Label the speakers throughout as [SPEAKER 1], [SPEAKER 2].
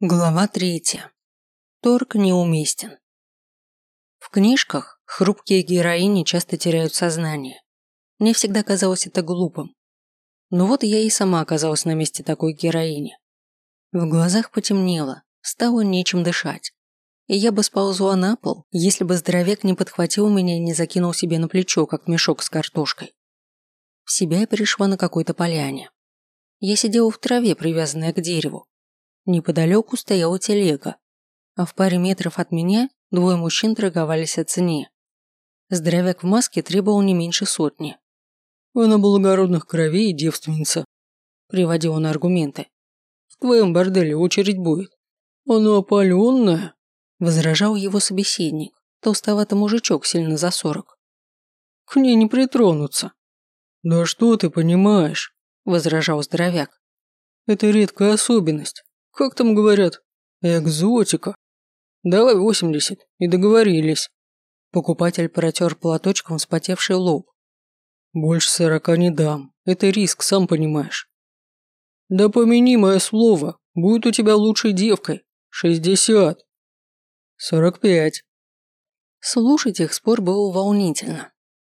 [SPEAKER 1] Глава третья. Торг неуместен. В книжках хрупкие героини часто теряют сознание. Мне всегда казалось это глупым. Но вот я и сама оказалась на месте такой героини. В глазах потемнело, стало нечем дышать. И я бы сползла на пол, если бы здоровяк не подхватил меня и не закинул себе на плечо, как мешок с картошкой. В себя я пришла на какой-то поляне. Я сидела в траве, привязанная к дереву, Неподалеку стояла телега, а в паре метров от меня двое мужчин торговались о цене. Здоровяк в маске требовал не меньше сотни. «Она благородных кровей и девственница», – приводил он аргументы. «В твоем борделе очередь будет». «Она опаленная», – возражал его собеседник, толстоватый мужичок сильно за сорок. «К ней не притронуться». «Да что ты понимаешь», – возражал здоровяк. «Это редкая особенность. Как там говорят? Экзотика. Давай 80 и договорились. Покупатель протер платочком вспотевший лоб. Больше сорока не дам. Это риск, сам понимаешь. Да помяни мое слово. Будет у тебя лучшей девкой. Шестьдесят. Сорок пять. Слушать их спор было волнительно.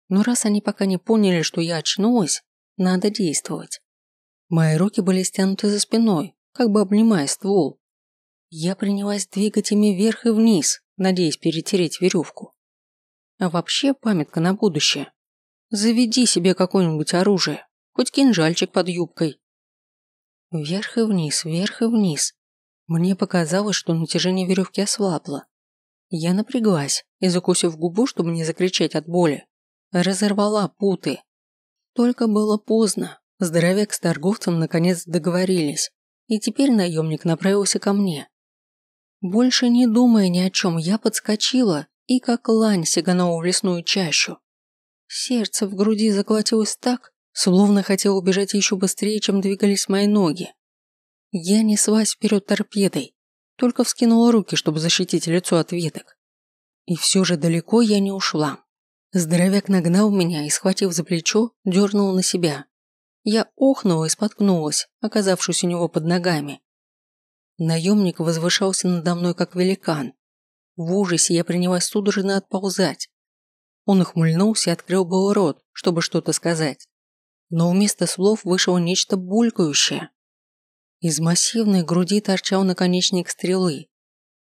[SPEAKER 1] Но раз они пока не поняли, что я очнулась, надо действовать. Мои руки были стянуты за спиной, как бы обнимая ствол. Я принялась двигать ими вверх и вниз, надеясь перетереть веревку. А вообще памятка на будущее. Заведи себе какое-нибудь оружие, хоть кинжальчик под юбкой. Вверх и вниз, вверх и вниз. Мне показалось, что натяжение веревки ослабло. Я напряглась и, закусив губу, чтобы не закричать от боли, разорвала путы. Только было поздно. Здоровяк с торговцем наконец договорились и теперь наемник направился ко мне. Больше не думая ни о чем, я подскочила и как лань сиганула в лесную чащу. Сердце в груди заколотилось так, словно хотел убежать еще быстрее, чем двигались мои ноги. Я неслась вперед торпедой, только вскинула руки, чтобы защитить лицо от веток. И все же далеко я не ушла. Здоровяк нагнал меня и, схватив за плечо, дернул на себя. Я охнула и споткнулась, оказавшись у него под ногами. Наемник возвышался надо мной, как великан. В ужасе я принялась судорожно отползать. Он ухмыльнулся и открыл был рот, чтобы что-то сказать. Но вместо слов вышло нечто булькающее. Из массивной груди торчал наконечник стрелы.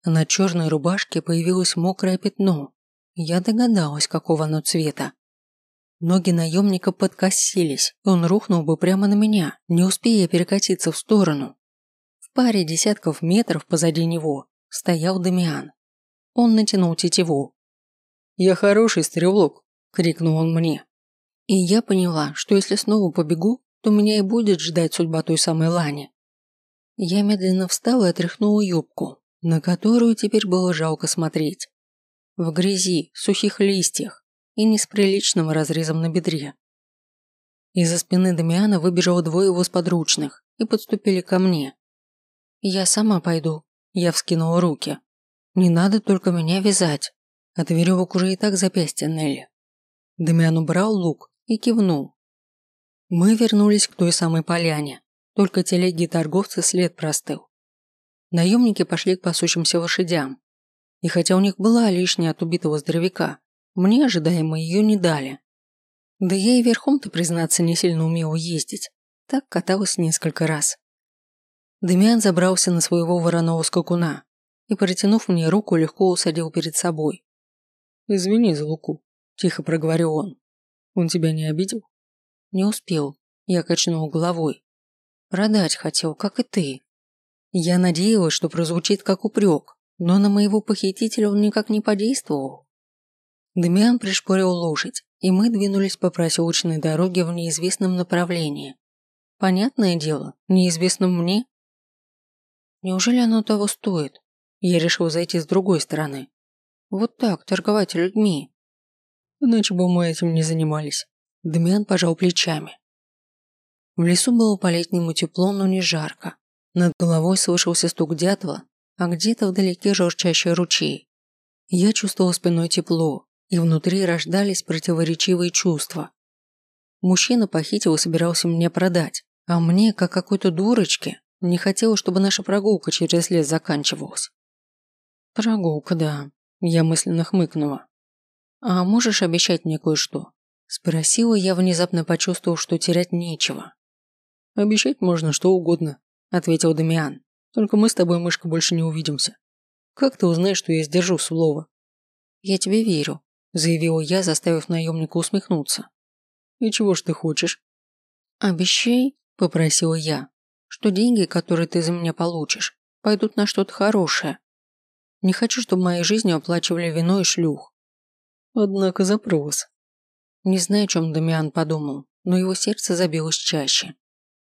[SPEAKER 1] на черной рубашке появилось мокрое пятно. Я догадалась, какого оно цвета. Ноги наемника подкосились, он рухнул бы прямо на меня, не успея перекатиться в сторону. В паре десятков метров позади него стоял Дамиан. Он натянул тетиву. «Я хороший стрелок!» – крикнул он мне. И я поняла, что если снова побегу, то меня и будет ждать судьба той самой Лани. Я медленно встала и отряхнула юбку, на которую теперь было жалко смотреть. В грязи, сухих листьях, и не с приличным разрезом на бедре. Из-за спины Дамиана выбежало двое его сподручных и подступили ко мне. «Я сама пойду», – я вскинула руки. «Не надо только меня вязать. От веревок уже и так запястья Нелли». Дамиан убрал лук и кивнул. Мы вернулись к той самой поляне, только телеги и торговцы след простыл. Наемники пошли к пасущимся лошадям. И хотя у них была лишняя от убитого здоровяка, мне ожидаемо ее не дали. Да я и верхом-то, признаться, не сильно умела ездить. Так каталась несколько раз. Демиан забрался на своего вороного скакуна и, протянув мне руку, легко усадил перед собой. «Извини за Луку», – тихо проговорил он. «Он тебя не обидел?» «Не успел», – я качнул головой. «Продать хотел, как и ты». Я надеялась, что прозвучит как упрек, но на моего похитителя он никак не подействовал. Демиан пришпорил лошадь, и мы двинулись по проселочной дороге в неизвестном направлении. Понятное дело, неизвестном мне. Неужели оно того стоит? Я решил зайти с другой стороны. Вот так, торговать людьми. Иначе бы мы этим не занимались. Демиан пожал плечами. В лесу было по-летнему тепло, но не жарко. Над головой слышался стук дятла, а где-то вдалеке журчащий ручей. Я чувствовал спиной тепло, и внутри рождались противоречивые чувства. Мужчина похитил и собирался меня продать, а мне, как какой-то дурочке, Не хотела, чтобы наша прогулка через лес заканчивалась. Прогулка, да. Я мысленно хмыкнула. А можешь обещать мне кое-что? Спросила я, внезапно почувствовав, что терять нечего. Обещать можно что угодно, ответил Дамиан. Только мы с тобой, мышка, больше не увидимся. Как ты узнаешь, что я сдержу слово? Я тебе верю, заявила я, заставив наемника усмехнуться. И чего ж ты хочешь? Обещай, попросила я, что деньги, которые ты за меня получишь, пойдут на что-то хорошее. Не хочу, чтобы моей жизнью оплачивали вино и шлюх. Однако запрос. Не знаю, о чем Дамиан подумал, но его сердце забилось чаще.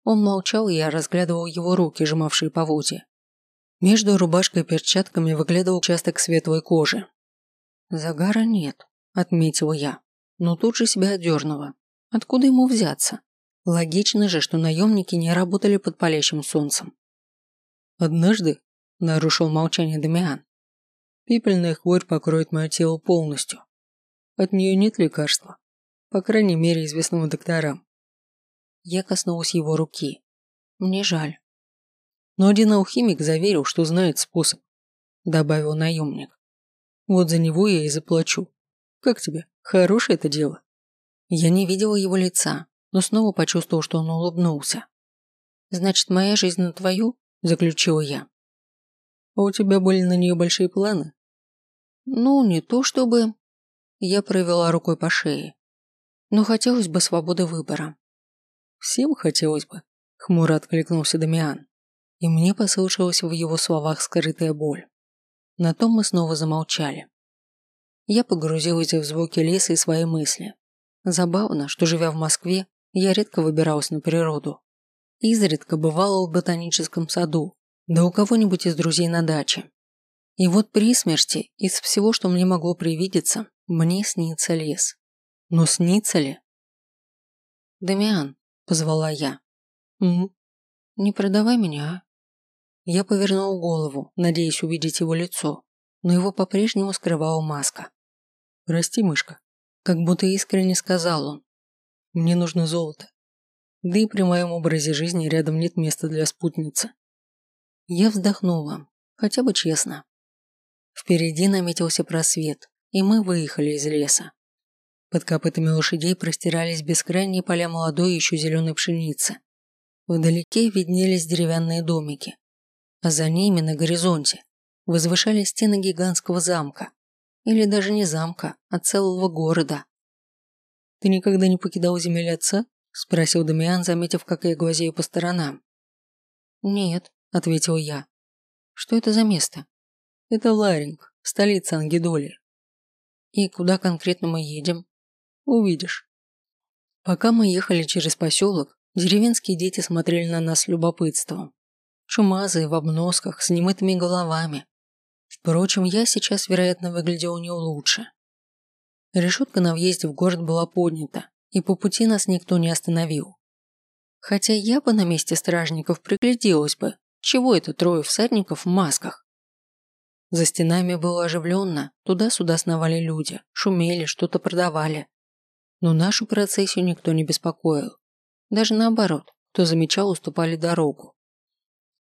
[SPEAKER 1] Он молчал, и я разглядывал его руки, сжимавшие поводья. Между рубашкой и перчатками выглядывал участок светлой кожи. «Загара нет», – отметила я, но тут же себя одернула. Откуда ему взяться? Логично же, что наемники не работали под палящим солнцем. «Однажды», – нарушил молчание Дамиан, – «пепельная хворь покроет мое тело полностью. От нее нет лекарства, по крайней мере, известного докторам». Я коснулась его руки. «Мне жаль». Но один алхимик заверил, что знает способ, добавил наемник. Вот за него я и заплачу. Как тебе? Хорошее это дело. Я не видела его лица, но снова почувствовал, что он улыбнулся. Значит, моя жизнь на твою? Заключила я. А у тебя были на нее большие планы? Ну, не то чтобы... Я провела рукой по шее. Но хотелось бы свободы выбора. Всем хотелось бы, хмуро откликнулся Дамиан и мне послышалась в его словах скрытая боль. На том мы снова замолчали. Я погрузилась в звуки леса и свои мысли. Забавно, что живя в Москве, я редко выбиралась на природу. Изредка бывала в ботаническом саду, да у кого-нибудь из друзей на даче. И вот при смерти, из всего, что мне могло привидеться, мне снится лес. Но снится ли? «Дамиан», – позвала я. «М? Не продавай меня, а?» Я повернул голову, надеясь увидеть его лицо, но его по-прежнему скрывала маска. «Прости, мышка», как будто искренне сказал он. «Мне нужно золото. Да и при моем образе жизни рядом нет места для спутницы». Я вздохнула, хотя бы честно. Впереди наметился просвет, и мы выехали из леса. Под копытами лошадей простирались бескрайние поля молодой еще зеленой пшеницы. Вдалеке виднелись деревянные домики, а за ними на горизонте возвышались стены гигантского замка. Или даже не замка, а целого города. «Ты никогда не покидал земель отца?» – спросил Дамиан, заметив, как я глазею по сторонам. «Нет», – ответил я. «Что это за место?» «Это Ларинг, столица Ангидоли». «И куда конкретно мы едем?» «Увидишь». Пока мы ехали через поселок, деревенские дети смотрели на нас с любопытством чумазые в обносках с немытыми головами. Впрочем, я сейчас, вероятно, выглядел у него лучше. Решетка на въезде в город была поднята, и по пути нас никто не остановил. Хотя я бы на месте стражников пригляделась бы, чего это трое всадников в масках. За стенами было оживленно, туда-сюда сновали люди, шумели, что-то продавали. Но нашу процессию никто не беспокоил. Даже наоборот, кто замечал, уступали дорогу.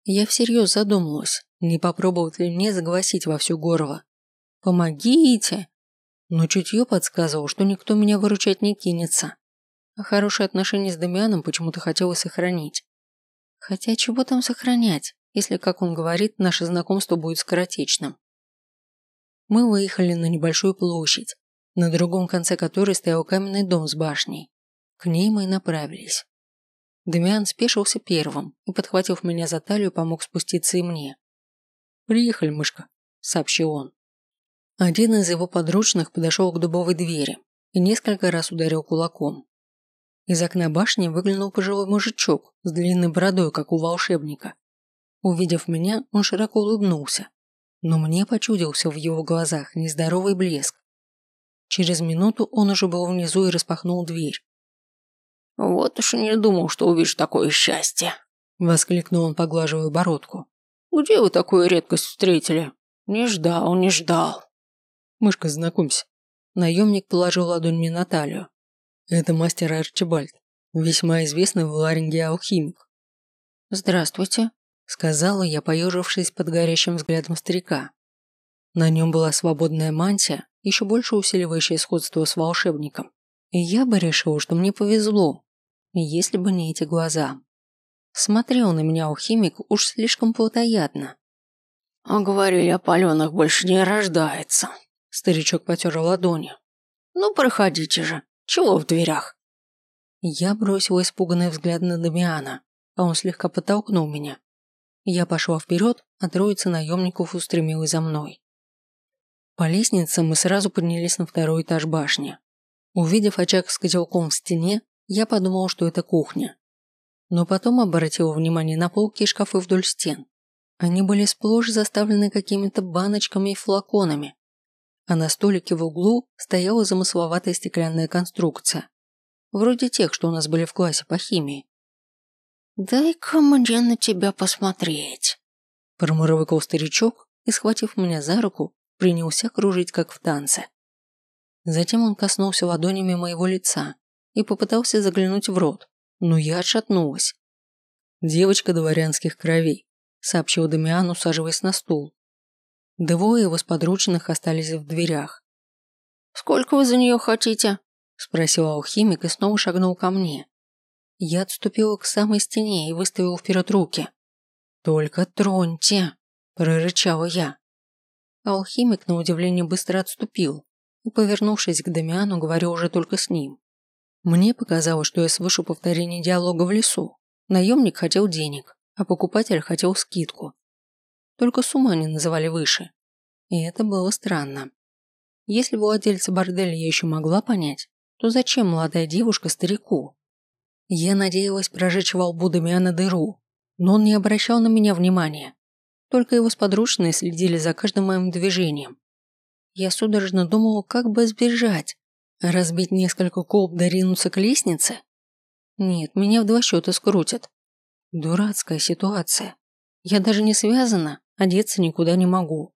[SPEAKER 1] Я всерьез задумалась, не попробовать ли мне загласить во всю горло. «Помогите!» Но чутье подсказывало, что никто меня выручать не кинется. А хорошие отношения с Дамианом почему-то хотелось сохранить. Хотя чего там сохранять, если, как он говорит, наше знакомство будет скоротечным? Мы выехали на небольшую площадь, на другом конце которой стоял каменный дом с башней. К ней мы и направились. Демиан спешился первым и, подхватив меня за талию, помог спуститься и мне. «Приехали, мышка», – сообщил он. Один из его подручных подошел к дубовой двери и несколько раз ударил кулаком. Из окна башни выглянул пожилой мужичок с длинной бородой, как у волшебника. Увидев меня, он широко улыбнулся, но мне почудился в его глазах нездоровый блеск. Через минуту он уже был внизу и распахнул дверь.
[SPEAKER 2] «Вот уж и не думал, что увижу такое счастье!»
[SPEAKER 1] Воскликнул он, поглаживая бородку.
[SPEAKER 2] «Где вы такую редкость встретили? Не ждал, не ждал!»
[SPEAKER 1] «Мышка, знакомься». Наемник положил ладонь мне на талию. «Это мастер Арчибальд, весьма известный в Ларинге алхимик». «Здравствуйте», сказала я, поежившись под горящим взглядом старика. На нем была свободная мантия, еще больше усиливающая сходство с волшебником. И я бы решил, что мне повезло, если бы не эти глаза. Смотрел на меня алхимик уж слишком плотоядно.
[SPEAKER 2] «А говорили, о паленых больше не рождается», – старичок потер ладони. «Ну, проходите же, чего в дверях?»
[SPEAKER 1] Я бросил испуганный взгляд на Дамиана, а он слегка подтолкнул меня. Я пошла вперед, а троица наемников устремилась за мной. По лестнице мы сразу поднялись на второй этаж башни. Увидев очаг с котелком в стене, я подумал, что это кухня. Но потом обратил внимание на полки и шкафы вдоль стен. Они были сплошь заставлены какими-то баночками и флаконами. А на столике в углу стояла замысловатая стеклянная конструкция. Вроде тех, что у нас были в классе по химии.
[SPEAKER 2] «Дай-ка мне на тебя посмотреть», –
[SPEAKER 1] промурлыкал старичок и, схватив меня за руку, принялся кружить, как в танце. Затем он коснулся ладонями моего лица и попытался заглянуть в рот, но я отшатнулась. «Девочка дворянских кровей», – сообщил Дамиан, усаживаясь на стул. Двое его сподручных остались в дверях.
[SPEAKER 2] «Сколько вы за нее хотите?»
[SPEAKER 1] – спросил алхимик и снова шагнул ко мне. Я отступила к самой стене и выставила вперед руки. «Только троньте!» – прорычала я. Алхимик, на удивление, быстро отступил и, повернувшись к Дамиану, говорил уже только с ним. Мне показалось, что я слышу повторение диалога в лесу. Наемник хотел денег, а покупатель хотел скидку. Только сумму они называли выше. И это было странно. Если владельца борделя я еще могла понять, то зачем молодая девушка старику? Я надеялась прожечь во лбу Дамиана дыру, но он не обращал на меня внимания. Только его сподручные следили за каждым моим движением. Я судорожно думала, как бы сбежать. Разбить несколько колб да ринуться к лестнице? Нет, меня в два счета скрутят. Дурацкая ситуация. Я даже не связана, одеться никуда не могу.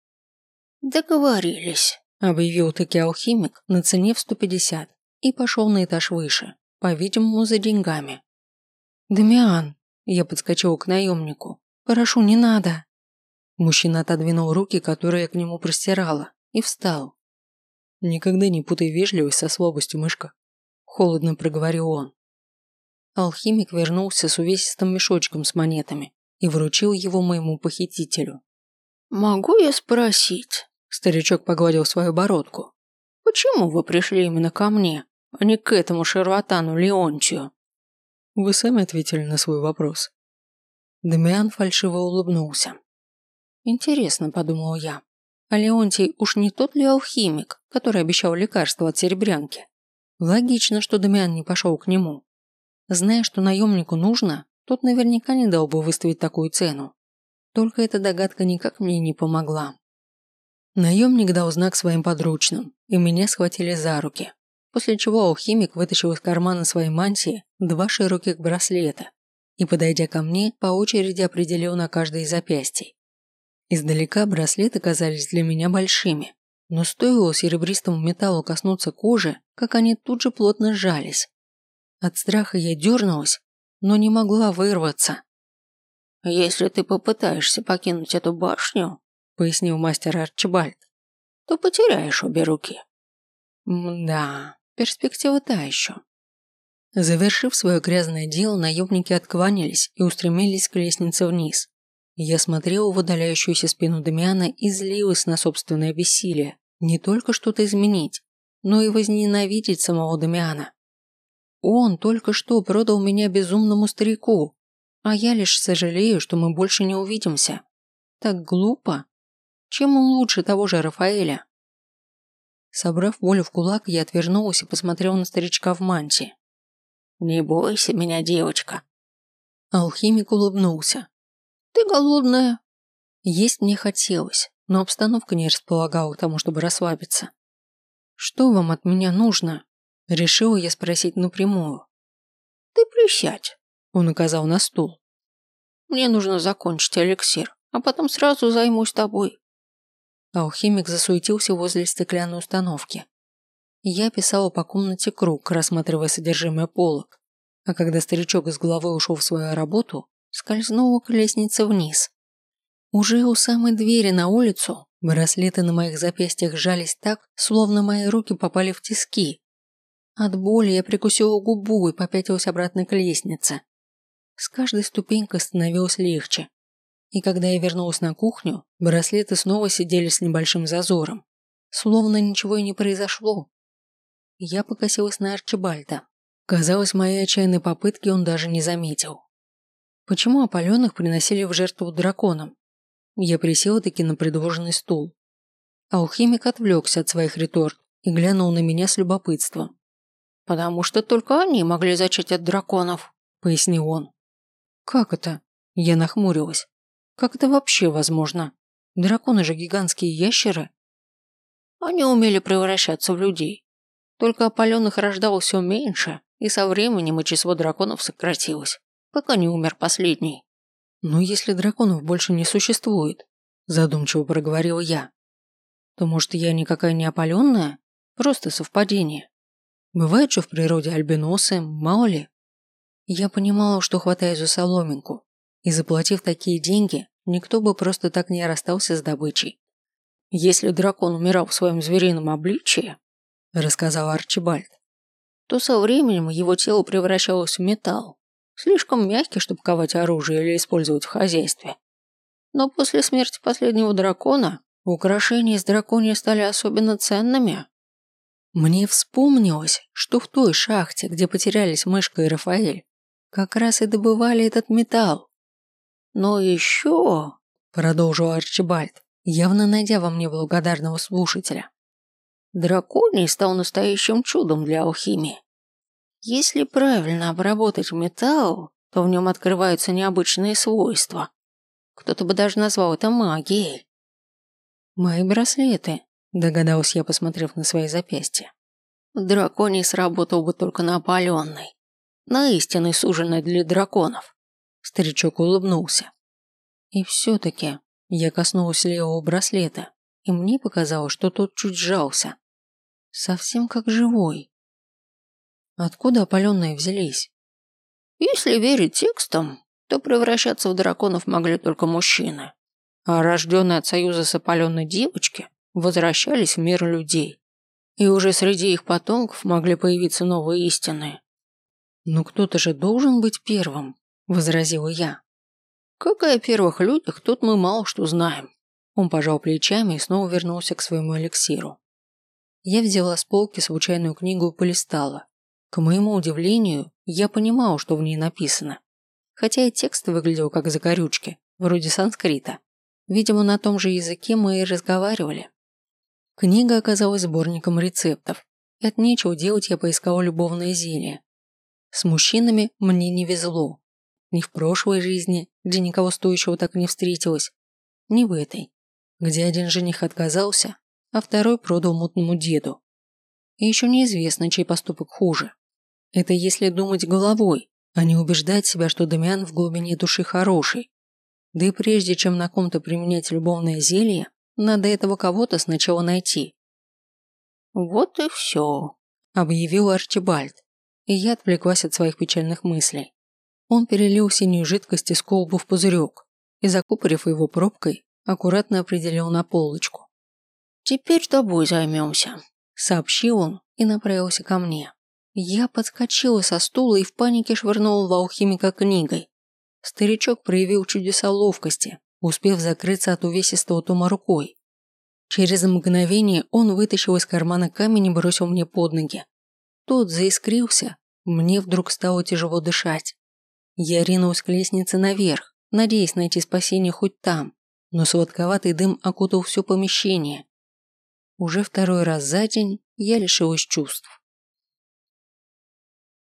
[SPEAKER 2] «Договорились», – объявил таки алхимик на цене в 150 и пошел на этаж выше по-видимому, за деньгами.
[SPEAKER 1] «Дамиан!» – я подскочил к наемнику. «Прошу, не надо!» Мужчина отодвинул руки, которые я к нему простирала, и встал. «Никогда не путай вежливость со слабостью, мышка», – холодно проговорил он. Алхимик вернулся с увесистым мешочком с монетами и вручил его моему похитителю.
[SPEAKER 2] «Могу я спросить?» Старичок погладил свою бородку. «Почему вы пришли именно ко мне?» а не к этому шарлатану Леонтию.
[SPEAKER 1] Вы сами ответили на свой вопрос. Дамиан фальшиво улыбнулся. Интересно, подумал я. А Леонтий уж не тот ли алхимик, который обещал лекарство от серебрянки? Логично, что Дамиан не пошел к нему. Зная, что наемнику нужно, тот наверняка не дал бы выставить такую цену. Только эта догадка никак мне не помогла. Наемник дал знак своим подручным, и меня схватили за руки после чего алхимик вытащил из кармана своей мантии два широких браслета и, подойдя ко мне, по очереди определил на каждое из запястий. Издалека браслеты казались для меня большими, но стоило серебристому металлу коснуться кожи, как они тут же плотно сжались. От страха я дернулась, но не могла вырваться.
[SPEAKER 2] «Если ты попытаешься покинуть эту башню», — пояснил мастер Арчибальд, — «то потеряешь обе руки».
[SPEAKER 1] «Да, Перспектива та еще. Завершив свое грязное дело, наемники откланялись и устремились к лестнице вниз. Я смотрел в удаляющуюся спину Дамиана и злилась на собственное бессилие. Не только что-то изменить, но и возненавидеть самого Дамиана. Он только что продал меня безумному старику, а я лишь сожалею, что мы больше не увидимся. Так глупо. Чем он лучше того же Рафаэля? Собрав волю в кулак, я отвернулась и посмотрел на старичка в мантии.
[SPEAKER 2] «Не бойся меня, девочка».
[SPEAKER 1] Алхимик улыбнулся.
[SPEAKER 2] «Ты голодная?»
[SPEAKER 1] Есть мне хотелось, но обстановка не располагала к тому, чтобы расслабиться. «Что вам от меня нужно?» Решила я спросить напрямую.
[SPEAKER 2] «Ты присядь», –
[SPEAKER 1] он указал на стул.
[SPEAKER 2] «Мне нужно закончить эликсир, а потом сразу займусь тобой.
[SPEAKER 1] Алхимик засуетился возле стеклянной установки. Я писала по комнате круг, рассматривая содержимое полок. А когда старичок из головы ушел в свою работу, скользнула к лестнице вниз. Уже у самой двери на улицу браслеты на моих запястьях сжались так, словно мои руки попали в тиски. От боли я прикусила губу и попятилась обратно к лестнице. С каждой ступенькой становилось легче. И когда я вернулась на кухню, браслеты снова сидели с небольшим зазором. Словно ничего и не произошло. Я покосилась на Арчибальда. Казалось, моей отчаянной попытки он даже не заметил. Почему опаленных приносили в жертву драконам? Я присела таки на предложенный стул. Алхимик отвлекся от своих реторт и глянул на меня с любопытством.
[SPEAKER 2] «Потому что только они могли зачать от драконов», — пояснил он.
[SPEAKER 1] «Как это?» Я нахмурилась. «Как это вообще возможно? Драконы же гигантские ящеры».
[SPEAKER 2] Они умели превращаться в людей. Только опаленных рождалось все меньше, и со временем и число драконов сократилось, пока не умер последний.
[SPEAKER 1] «Но если драконов больше не существует», задумчиво проговорил я, то, может, я никакая не опаленная? Просто совпадение. Бывает же в природе альбиносы, мало ли. Я понимала, что хватаю за соломинку, и заплатив такие деньги, никто бы просто так не расстался с добычей.
[SPEAKER 2] Если дракон умирал в своем зверином обличии, рассказал Арчибальд, то со временем его тело превращалось в металл, слишком мягкий, чтобы ковать оружие или использовать в хозяйстве. Но после смерти последнего дракона украшения из драконья стали особенно ценными.
[SPEAKER 1] Мне вспомнилось, что в той шахте, где потерялись Мышка и Рафаэль, как раз и добывали этот металл.
[SPEAKER 2] Но еще,
[SPEAKER 1] продолжил Арчибальд, явно найдя во мне благодарного слушателя,
[SPEAKER 2] драконий стал настоящим чудом для алхимии. Если правильно обработать металл, то в нем открываются необычные свойства. Кто-то бы даже назвал это магией.
[SPEAKER 1] Мои браслеты, догадалась я, посмотрев на свои запястья.
[SPEAKER 2] Драконий сработал бы только на опаленной. На истинной суженой для драконов.
[SPEAKER 1] Старичок улыбнулся. И все-таки я коснулась левого браслета, и мне показалось, что тот чуть сжался. Совсем как живой. Откуда опаленные взялись?
[SPEAKER 2] Если верить текстам, то превращаться в драконов могли только мужчины. А рожденные от союза с опаленной девочки возвращались в мир людей. И уже среди их потомков могли появиться новые истины.
[SPEAKER 1] «Но кто-то же должен быть первым», – возразила я.
[SPEAKER 2] «Как и о первых людях, тут мы мало что знаем».
[SPEAKER 1] Он пожал плечами и снова вернулся к своему эликсиру. Я взяла с полки случайную книгу и полистала. К моему удивлению, я понимал, что в ней написано. Хотя и текст выглядел как закорючки, вроде санскрита. Видимо, на том же языке мы и разговаривали. Книга оказалась сборником рецептов, и от нечего делать я поискала любовное зелье. С мужчинами мне не везло. Ни в прошлой жизни, где никого стоящего так не встретилось, ни в этой, где один жених отказался, а второй продал мутному деду. И еще неизвестно, чей поступок хуже. Это если думать головой, а не убеждать себя, что Дамиан в глубине души хороший. Да и прежде чем на ком-то применять любовное зелье, надо этого кого-то сначала найти.
[SPEAKER 2] «Вот и все», –
[SPEAKER 1] объявил Арчибальд, и я отвлеклась от своих печальных мыслей. Он перелил синюю жидкость из колбы в пузырек и, закупорив его пробкой, аккуратно определил на полочку.
[SPEAKER 2] «Теперь тобой займемся», –
[SPEAKER 1] сообщил он и направился ко мне. Я подскочила со стула и в панике швырнула в алхимика книгой. Старичок проявил чудеса ловкости, успев закрыться от увесистого тома рукой. Через мгновение он вытащил из кармана камень и бросил мне под ноги. Тот заискрился, мне вдруг стало тяжело дышать. Я ринулась к лестнице наверх, надеясь найти спасение хоть там, но сладковатый дым окутал все помещение. Уже второй раз за день я лишилась чувств.